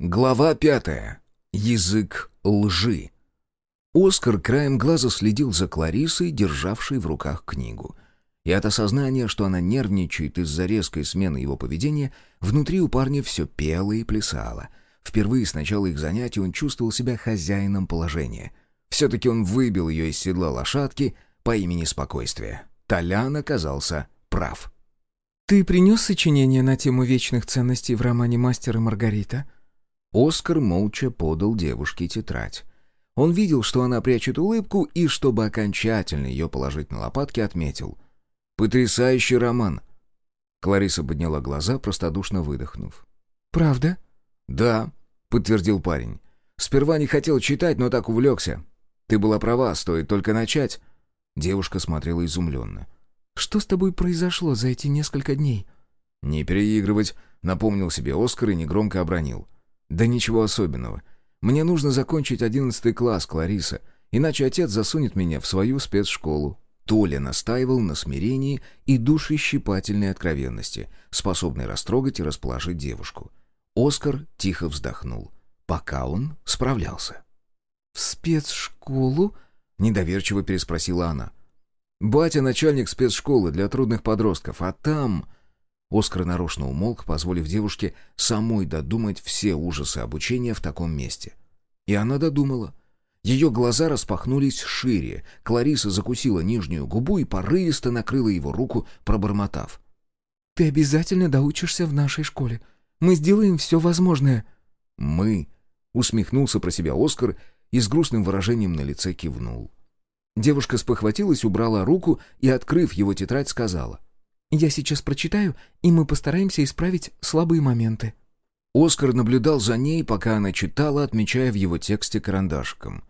Глава пятая. Язык лжи. Оскар краем глаза следил за Кларисой, державшей в руках книгу. И от осознания, что она нервничает из-за резкой смены его поведения, внутри у парня все пело и плясало. Впервые с начала их занятий он чувствовал себя хозяином положения. Все-таки он выбил ее из седла лошадки по имени Спокойствие. Толян оказался прав. «Ты принес сочинение на тему вечных ценностей в романе «Мастер и Маргарита»?» Оскар молча подал девушке тетрадь. Он видел, что она прячет улыбку, и, чтобы окончательно ее положить на лопатки, отметил. «Потрясающий роман!» Клариса подняла глаза, простодушно выдохнув. «Правда?» «Да», — подтвердил парень. «Сперва не хотел читать, но так увлекся. Ты была права, стоит только начать». Девушка смотрела изумленно. «Что с тобой произошло за эти несколько дней?» «Не переигрывать», — напомнил себе Оскар и негромко обронил. «Да ничего особенного. Мне нужно закончить одиннадцатый класс, Клариса, иначе отец засунет меня в свою спецшколу». Толя настаивал на смирении и душещипательной откровенности, способной растрогать и расположить девушку. Оскар тихо вздохнул, пока он справлялся. «В спецшколу?» — недоверчиво переспросила она. «Батя — начальник спецшколы для трудных подростков, а там...» Оскар нарочно умолк, позволив девушке самой додумать все ужасы обучения в таком месте. И она додумала. Ее глаза распахнулись шире, Клариса закусила нижнюю губу и порывисто накрыла его руку, пробормотав. «Ты обязательно доучишься в нашей школе. Мы сделаем все возможное». «Мы», — усмехнулся про себя Оскар и с грустным выражением на лице кивнул. Девушка спохватилась, убрала руку и, открыв его тетрадь, сказала. Я сейчас прочитаю, и мы постараемся исправить слабые моменты». Оскар наблюдал за ней, пока она читала, отмечая в его тексте карандашиком.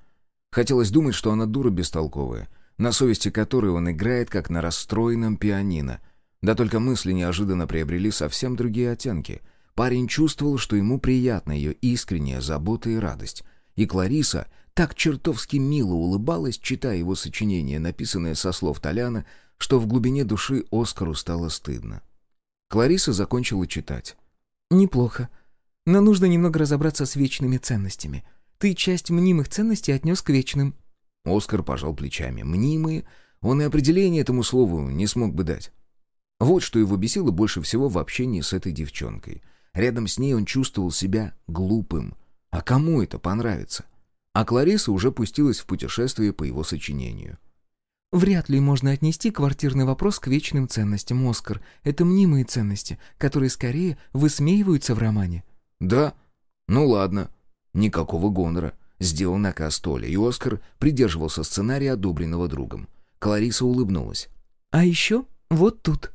Хотелось думать, что она дура бестолковая, на совести которой он играет, как на расстроенном пианино. Да только мысли неожиданно приобрели совсем другие оттенки. Парень чувствовал, что ему приятна ее искренняя забота и радость. И Клариса так чертовски мило улыбалась, читая его сочинение, написанное со слов Толяна, что в глубине души Оскару стало стыдно. Клариса закончила читать. «Неплохо. Но нужно немного разобраться с вечными ценностями. Ты часть мнимых ценностей отнес к вечным». Оскар пожал плечами. «Мнимые?» Он и определение этому слову не смог бы дать. Вот что его бесило больше всего в общении с этой девчонкой. Рядом с ней он чувствовал себя глупым. А кому это понравится? А Клариса уже пустилась в путешествие по его сочинению. Вряд ли можно отнести квартирный вопрос к вечным ценностям, Оскар. Это мнимые ценности, которые скорее высмеиваются в романе. Да? Ну ладно. Никакого гонора. Сделал наказ Толя, и Оскар придерживался сценария, одобренного другом. Клариса улыбнулась. А еще вот тут.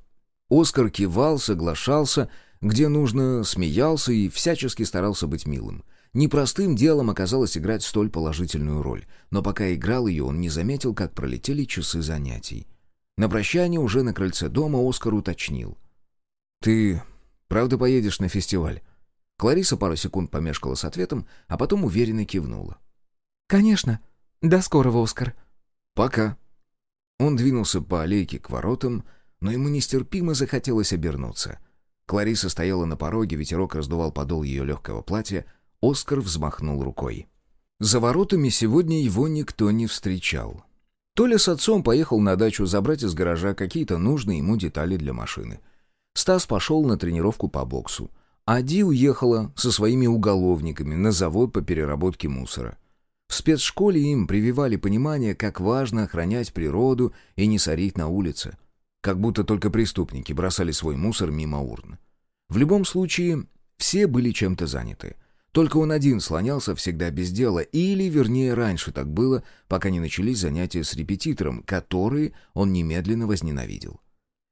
Оскар кивал, соглашался, где нужно, смеялся и всячески старался быть милым. Непростым делом оказалось играть столь положительную роль, но пока играл ее, он не заметил, как пролетели часы занятий. На прощание уже на крыльце дома Оскар уточнил. «Ты правда поедешь на фестиваль?» Клариса пару секунд помешкала с ответом, а потом уверенно кивнула. «Конечно. До скорого, Оскар». «Пока». Он двинулся по аллейке к воротам, но ему нестерпимо захотелось обернуться. Клариса стояла на пороге, ветерок раздувал подол ее легкого платья, Оскар взмахнул рукой. За воротами сегодня его никто не встречал. Толя с отцом поехал на дачу забрать из гаража какие-то нужные ему детали для машины. Стас пошел на тренировку по боксу. Ади уехала со своими уголовниками на завод по переработке мусора. В спецшколе им прививали понимание, как важно охранять природу и не сорить на улице. Как будто только преступники бросали свой мусор мимо урн. В любом случае, все были чем-то заняты. Только он один слонялся всегда без дела, или, вернее, раньше так было, пока не начались занятия с репетитором, которые он немедленно возненавидел.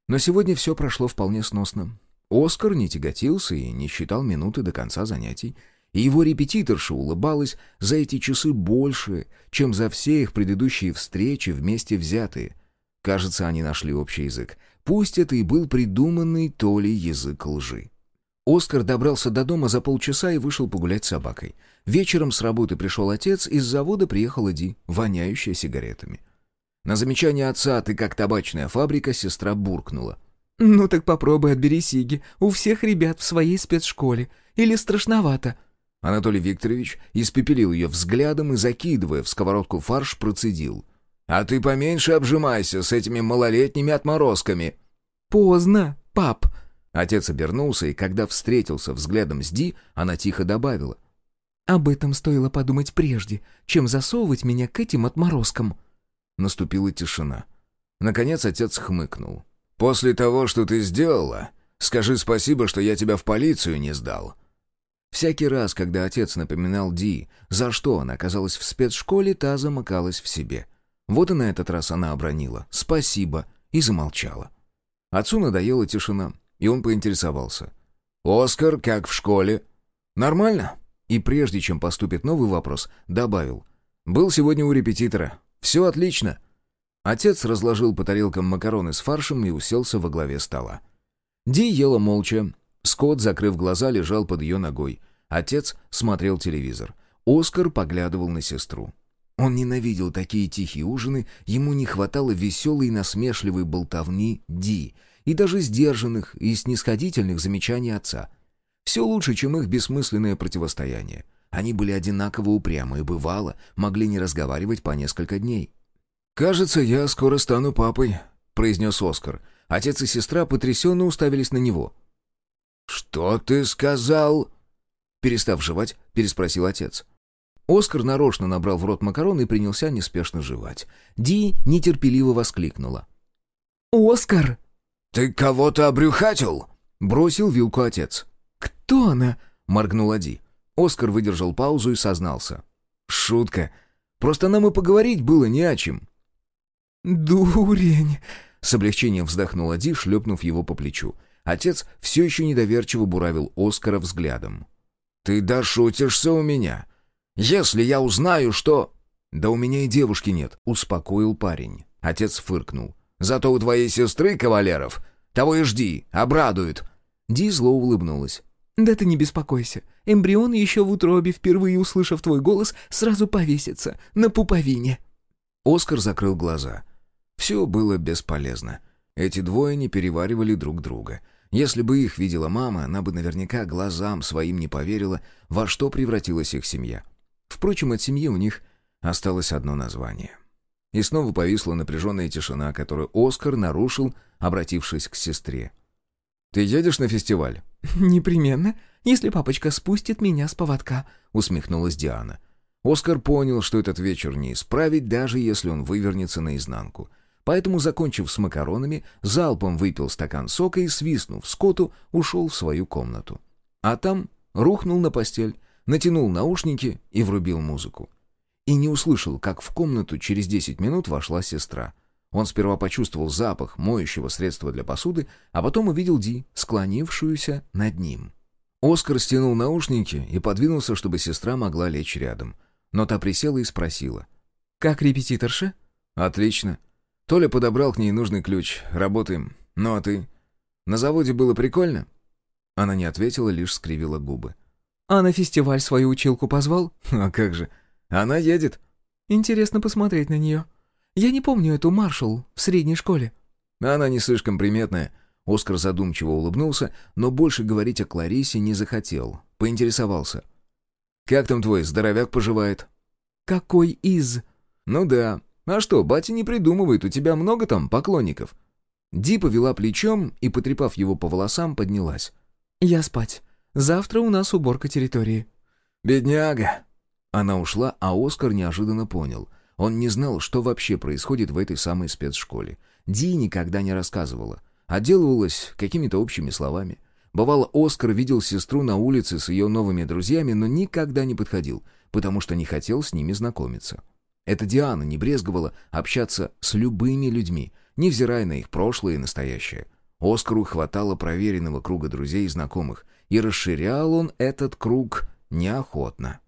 Но сегодня все прошло вполне сносно. Оскар не тяготился и не считал минуты до конца занятий, и его репетиторша улыбалась за эти часы больше, чем за все их предыдущие встречи вместе взятые. Кажется, они нашли общий язык. Пусть это и был придуманный то ли язык лжи. Оскар добрался до дома за полчаса и вышел погулять с собакой. Вечером с работы пришел отец, из завода приехала Ди, воняющая сигаретами. На замечание отца «ты как табачная фабрика» сестра буркнула. «Ну так попробуй отбери сиги. У всех ребят в своей спецшколе. Или страшновато?» Анатолий Викторович испепелил ее взглядом и, закидывая в сковородку фарш, процедил. «А ты поменьше обжимайся с этими малолетними отморозками!» «Поздно, пап!» Отец обернулся, и когда встретился взглядом с Ди, она тихо добавила. «Об этом стоило подумать прежде, чем засовывать меня к этим отморозкам». Наступила тишина. Наконец отец хмыкнул. «После того, что ты сделала, скажи спасибо, что я тебя в полицию не сдал». Всякий раз, когда отец напоминал Ди, за что она оказалась в спецшколе, та замыкалась в себе. Вот и на этот раз она обронила «спасибо» и замолчала. Отцу надоела тишина, и он поинтересовался. «Оскар, как в школе?» «Нормально?» И прежде чем поступит новый вопрос, добавил. «Был сегодня у репетитора. Все отлично». Отец разложил по тарелкам макароны с фаршем и уселся во главе стола. Ди ела молча. Скотт, закрыв глаза, лежал под ее ногой. Отец смотрел телевизор. Оскар поглядывал на сестру. Он ненавидел такие тихие ужины, ему не хватало веселой и насмешливой болтовни Ди и даже сдержанных и снисходительных замечаний отца. Все лучше, чем их бессмысленное противостояние. Они были одинаково упрямы и, бывало, могли не разговаривать по несколько дней. «Кажется, я скоро стану папой», — произнес Оскар. Отец и сестра потрясенно уставились на него. «Что ты сказал?» Перестав жевать, переспросил отец. Оскар нарочно набрал в рот макарон и принялся неспешно жевать. Ди нетерпеливо воскликнула. «Оскар!» «Ты кого-то обрюхатил?» — бросил вилку отец. «Кто она?» — моргнула Ди. Оскар выдержал паузу и сознался. «Шутка. Просто нам и поговорить было не о чем». «Дурень!» — с облегчением вздохнула Ди, шлепнув его по плечу. Отец все еще недоверчиво буравил Оскара взглядом. «Ты дошутишься у меня. Если я узнаю, что...» «Да у меня и девушки нет», — успокоил парень. Отец фыркнул. «Зато у твоей сестры, кавалеров, того и жди, обрадует». Ди зло улыбнулась. «Да ты не беспокойся. Эмбрион еще в утробе, впервые услышав твой голос, сразу повесится на пуповине». Оскар закрыл глаза. Все было бесполезно. Эти двое не переваривали друг друга. Если бы их видела мама, она бы наверняка глазам своим не поверила, во что превратилась их семья. Впрочем, от семьи у них осталось одно название. И снова повисла напряженная тишина, которую Оскар нарушил, обратившись к сестре. «Ты едешь на фестиваль?» «Непременно, если папочка спустит меня с поводка», — усмехнулась Диана. Оскар понял, что этот вечер не исправить, даже если он вывернется наизнанку — Поэтому, закончив с макаронами, залпом выпил стакан сока и, свистнув скоту, ушел в свою комнату. А там рухнул на постель, натянул наушники и врубил музыку. И не услышал, как в комнату через десять минут вошла сестра. Он сперва почувствовал запах моющего средства для посуды, а потом увидел Ди, склонившуюся над ним. Оскар стянул наушники и подвинулся, чтобы сестра могла лечь рядом. Но та присела и спросила. «Как репетиторша?» «Отлично. Толя подобрал к ней нужный ключ. Работаем. Ну а ты? На заводе было прикольно?» Она не ответила, лишь скривила губы. «А на фестиваль свою училку позвал?» «А как же? Она едет». «Интересно посмотреть на нее. Я не помню эту маршал в средней школе». «Она не слишком приметная». Оскар задумчиво улыбнулся, но больше говорить о Кларисе не захотел. Поинтересовался. «Как там твой здоровяк поживает?» «Какой из?» «Ну да, «А что, батя не придумывает, у тебя много там поклонников?» Ди повела плечом и, потрепав его по волосам, поднялась. «Я спать. Завтра у нас уборка территории». «Бедняга!» Она ушла, а Оскар неожиданно понял. Он не знал, что вообще происходит в этой самой спецшколе. Ди никогда не рассказывала. Отделывалась какими-то общими словами. Бывало, Оскар видел сестру на улице с ее новыми друзьями, но никогда не подходил, потому что не хотел с ними знакомиться. Эта Диана не брезговала общаться с любыми людьми, невзирая на их прошлое и настоящее. Оскару хватало проверенного круга друзей и знакомых, и расширял он этот круг неохотно.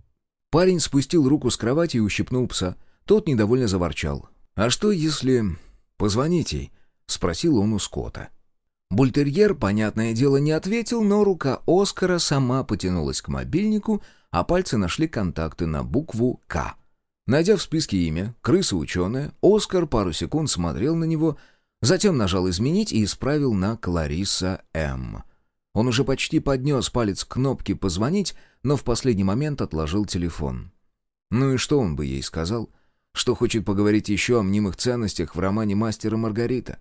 Парень спустил руку с кровати и ущипнул пса. Тот недовольно заворчал. «А что, если... позвонить ей?» — спросил он у Скотта. Бультерьер, понятное дело, не ответил, но рука Оскара сама потянулась к мобильнику, а пальцы нашли контакты на букву «К». Найдя в списке имя, крыса-ученая, Оскар пару секунд смотрел на него, затем нажал «Изменить» и исправил на Клариса М. Он уже почти поднес палец к кнопке «Позвонить», но в последний момент отложил телефон. Ну и что он бы ей сказал? Что хочет поговорить еще о мнимых ценностях в романе «Мастер и Маргарита»?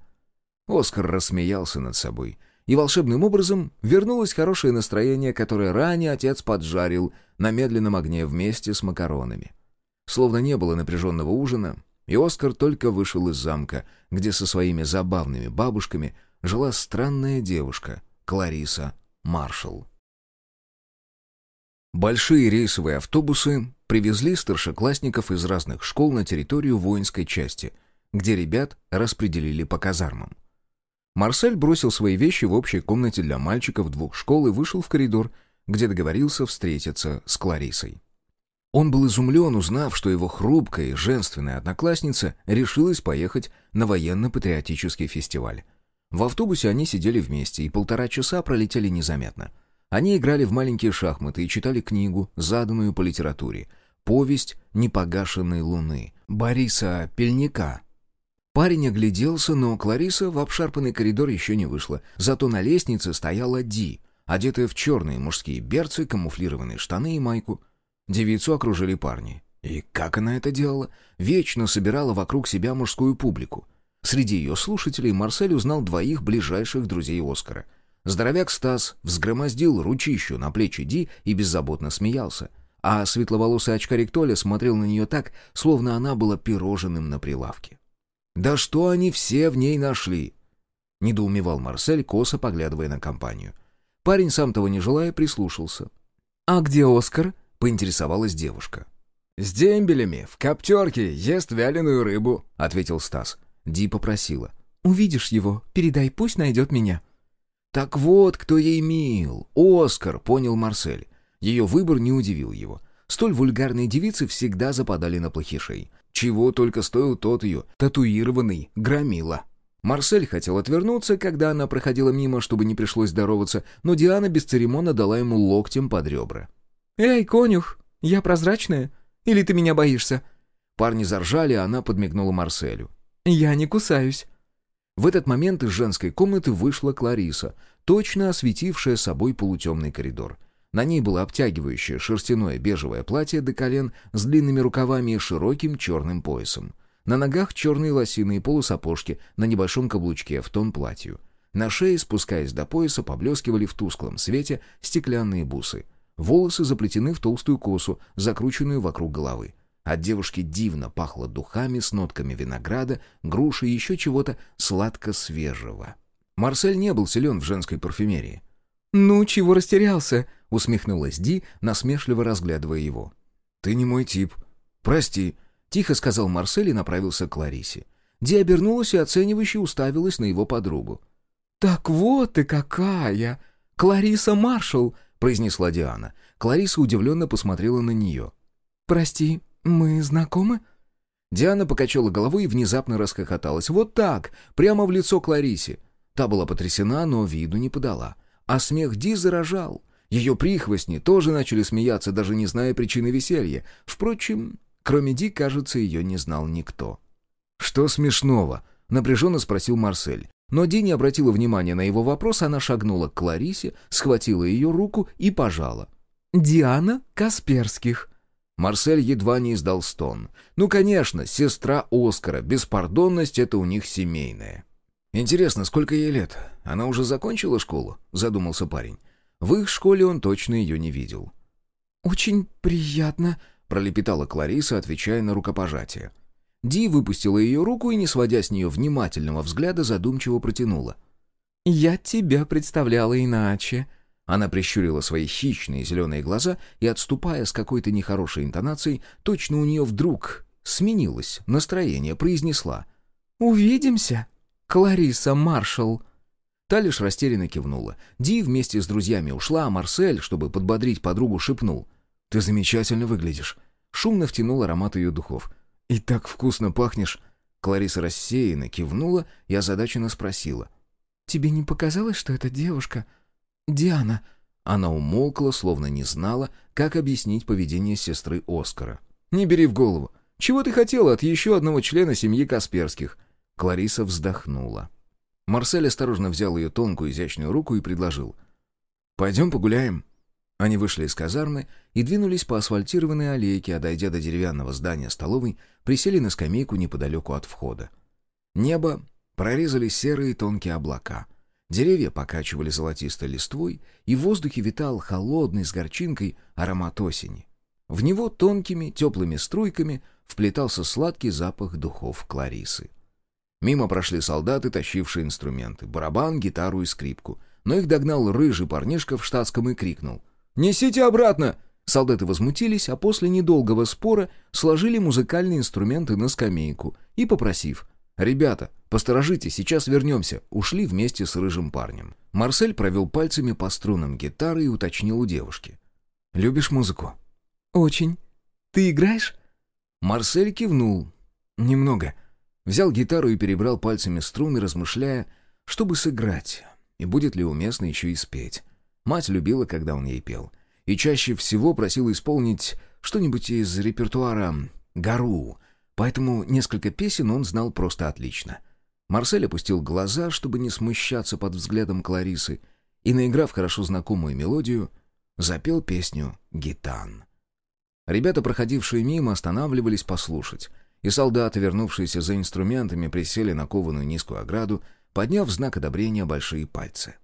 Оскар рассмеялся над собой, и волшебным образом вернулось хорошее настроение, которое ранее отец поджарил на медленном огне вместе с макаронами. Словно не было напряженного ужина, и Оскар только вышел из замка, где со своими забавными бабушками жила странная девушка, Клариса Маршалл. Большие рейсовые автобусы привезли старшеклассников из разных школ на территорию воинской части, где ребят распределили по казармам. Марсель бросил свои вещи в общей комнате для мальчиков двух школ и вышел в коридор, где договорился встретиться с Кларисой. Он был изумлен, узнав, что его хрупкая и женственная одноклассница решилась поехать на военно-патриотический фестиваль. В автобусе они сидели вместе, и полтора часа пролетели незаметно. Они играли в маленькие шахматы и читали книгу, заданную по литературе, повесть «Непогашенной луны» Бориса Пельника. Парень огляделся, но Клариса в обшарпанный коридор еще не вышла. Зато на лестнице стояла Ди, одетая в черные мужские берцы, камуфлированные штаны и майку — Девицу окружили парни. И как она это делала? Вечно собирала вокруг себя мужскую публику. Среди ее слушателей Марсель узнал двоих ближайших друзей Оскара. Здоровяк Стас взгромоздил ручищу на плечи Ди и беззаботно смеялся. А светловолосый очкарик Толя смотрел на нее так, словно она была пирожным на прилавке. «Да что они все в ней нашли?» — недоумевал Марсель, косо поглядывая на компанию. Парень, сам того не желая, прислушался. «А где Оскар?» поинтересовалась девушка. «С дембелями, в коптерке, ест вяленую рыбу», — ответил Стас. Ди попросила. «Увидишь его, передай, пусть найдет меня». «Так вот, кто ей мил. Оскар», — понял Марсель. Ее выбор не удивил его. Столь вульгарные девицы всегда западали на плохишей. Чего только стоил тот ее, татуированный, громила. Марсель хотел отвернуться, когда она проходила мимо, чтобы не пришлось здороваться, но Диана бесцеремонно дала ему локтем под ребра. «Эй, конюх, я прозрачная? Или ты меня боишься?» Парни заржали, а она подмигнула Марселю. «Я не кусаюсь». В этот момент из женской комнаты вышла Клариса, точно осветившая собой полутемный коридор. На ней было обтягивающее шерстяное бежевое платье до колен с длинными рукавами и широким черным поясом. На ногах черные лосиные полусапожки на небольшом каблучке в тон платью. На шее, спускаясь до пояса, поблескивали в тусклом свете стеклянные бусы. Волосы заплетены в толстую косу, закрученную вокруг головы. От девушки дивно пахло духами с нотками винограда, груши и еще чего-то сладко-свежего. Марсель не был силен в женской парфюмерии. «Ну, чего растерялся?» — усмехнулась Ди, насмешливо разглядывая его. «Ты не мой тип. Прости», — тихо сказал Марсель и направился к Ларисе. Ди обернулась и оценивающе уставилась на его подругу. «Так вот ты какая! Клариса Маршалл!» произнесла Диана. Клариса удивленно посмотрела на нее. «Прости, мы знакомы?» Диана покачала головой и внезапно расхохоталась. Вот так, прямо в лицо Кларисе. Та была потрясена, но виду не подала. А смех Ди заражал. Ее прихвостни тоже начали смеяться, даже не зная причины веселья. Впрочем, кроме Ди, кажется, ее не знал никто. «Что смешного?» — напряженно спросил Марсель. Но Ди не обратила внимания на его вопрос, она шагнула к Кларисе, схватила ее руку и пожала. «Диана Касперских». Марсель едва не издал стон. «Ну, конечно, сестра Оскара, беспардонность — это у них семейная». «Интересно, сколько ей лет? Она уже закончила школу?» — задумался парень. В их школе он точно ее не видел. «Очень приятно», — пролепетала Клариса, отвечая на рукопожатие. Ди выпустила ее руку и, не сводя с нее внимательного взгляда, задумчиво протянула. «Я тебя представляла иначе». Она прищурила свои хищные зеленые глаза и, отступая с какой-то нехорошей интонацией, точно у нее вдруг сменилось настроение, произнесла. «Увидимся, Клариса Маршалл». Та лишь растерянно кивнула. Ди вместе с друзьями ушла, а Марсель, чтобы подбодрить подругу, шепнул. «Ты замечательно выглядишь». Шумно втянул аромат ее духов. «И так вкусно пахнешь!» Клариса рассеянно кивнула и озадаченно спросила. «Тебе не показалось, что эта девушка... Диана?» Она умолкла, словно не знала, как объяснить поведение сестры Оскара. «Не бери в голову. Чего ты хотела от еще одного члена семьи Касперских?» Клариса вздохнула. Марсель осторожно взял ее тонкую изящную руку и предложил. «Пойдем погуляем». Они вышли из казармы и двинулись по асфальтированной аллейке, а дойдя до деревянного здания столовой, присели на скамейку неподалеку от входа. Небо прорезали серые тонкие облака. Деревья покачивали золотистой листвой, и в воздухе витал холодный с горчинкой аромат осени. В него тонкими, теплыми струйками вплетался сладкий запах духов Кларисы. Мимо прошли солдаты, тащившие инструменты — барабан, гитару и скрипку. Но их догнал рыжий парнишка в штатском и крикнул. «Несите обратно!» Солдаты возмутились, а после недолгого спора сложили музыкальные инструменты на скамейку и, попросив «Ребята, посторожите, сейчас вернемся», ушли вместе с рыжим парнем. Марсель провел пальцами по струнам гитары и уточнил у девушки. «Любишь музыку?» «Очень. Ты играешь?» Марсель кивнул. «Немного». Взял гитару и перебрал пальцами струны, размышляя, чтобы сыграть, и будет ли уместно еще и спеть. Мать любила, когда он ей пел. И чаще всего просила исполнить что-нибудь из репертуара «Гару», поэтому несколько песен он знал просто отлично. Марсель опустил глаза, чтобы не смущаться под взглядом Кларисы, и, наиграв хорошо знакомую мелодию, запел песню «Гитан». Ребята, проходившие мимо, останавливались послушать, и солдаты, вернувшиеся за инструментами, присели на кованую низкую ограду, подняв в знак одобрения большие пальцы.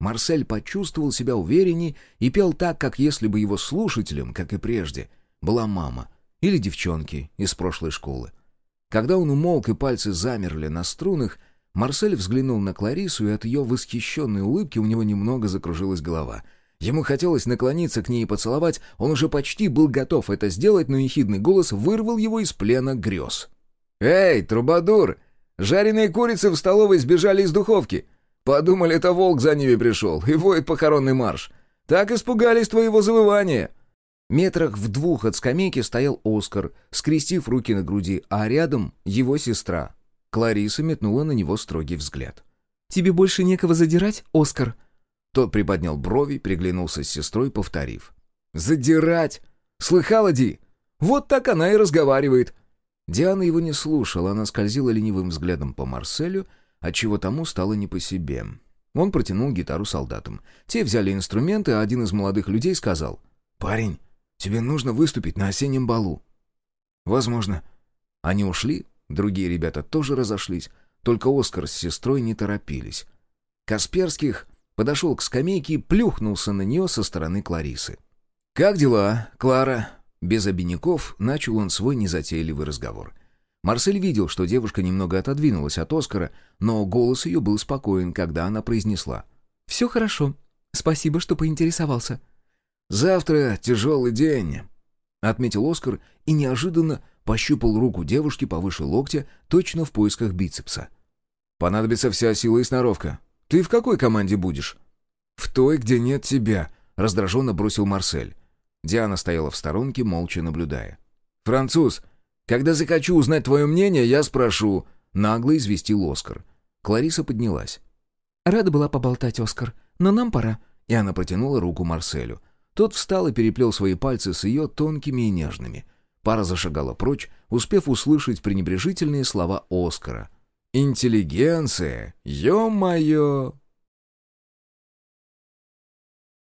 Марсель почувствовал себя уверенней и пел так, как если бы его слушателем, как и прежде, была мама или девчонки из прошлой школы. Когда он умолк и пальцы замерли на струнах, Марсель взглянул на Кларису, и от ее восхищенной улыбки у него немного закружилась голова. Ему хотелось наклониться к ней и поцеловать, он уже почти был готов это сделать, но ехидный голос вырвал его из плена грез. «Эй, трубадур! Жареные курицы в столовой сбежали из духовки!» Подумали, это волк за ними пришел и воет похоронный марш. Так испугались твоего завывания». Метрах в двух от скамейки стоял Оскар, скрестив руки на груди, а рядом его сестра. Клариса метнула на него строгий взгляд. «Тебе больше некого задирать, Оскар?» Тот приподнял брови, приглянулся с сестрой, повторив. «Задирать! Слыхала, Ди? Вот так она и разговаривает!» Диана его не слушала, она скользила ленивым взглядом по Марселю, отчего тому стало не по себе. Он протянул гитару солдатам. Те взяли инструменты, а один из молодых людей сказал, «Парень, тебе нужно выступить на осеннем балу». «Возможно». Они ушли, другие ребята тоже разошлись, только Оскар с сестрой не торопились. Касперских подошел к скамейке и плюхнулся на нее со стороны Кларисы. «Как дела, Клара?» Без обиняков начал он свой незатейливый разговор — Марсель видел, что девушка немного отодвинулась от Оскара, но голос ее был спокоен, когда она произнесла. «Все хорошо. Спасибо, что поинтересовался». «Завтра тяжелый день», — отметил Оскар и неожиданно пощупал руку девушки повыше локтя, точно в поисках бицепса. «Понадобится вся сила и сноровка. Ты в какой команде будешь?» «В той, где нет тебя», — раздраженно бросил Марсель. Диана стояла в сторонке, молча наблюдая. «Француз, когда захочу узнать твое мнение, я спрошу», — нагло известил Оскар. Клариса поднялась. «Рада была поболтать, Оскар, но нам пора». И она протянула руку Марселю. Тот встал и переплел свои пальцы с ее тонкими и нежными. Пара зашагала прочь, успев услышать пренебрежительные слова Оскара. «Интеллигенция! Ё-моё!»